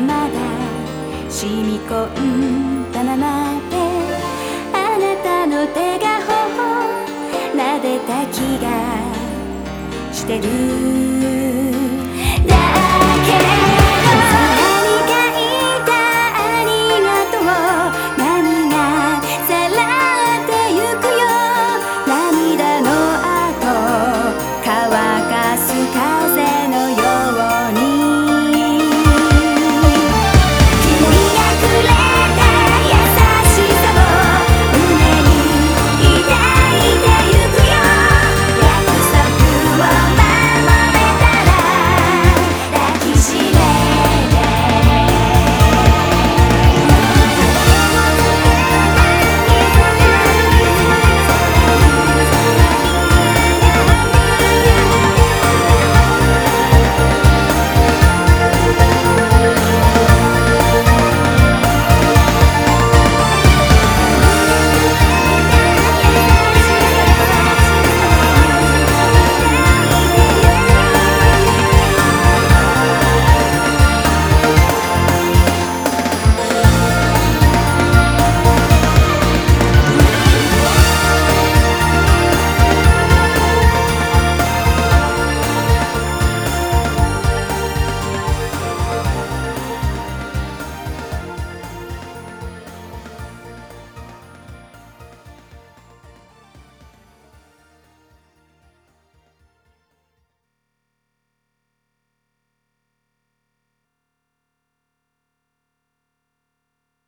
まだ染み込んだままであなたの手が頬なでた気がしてるだけ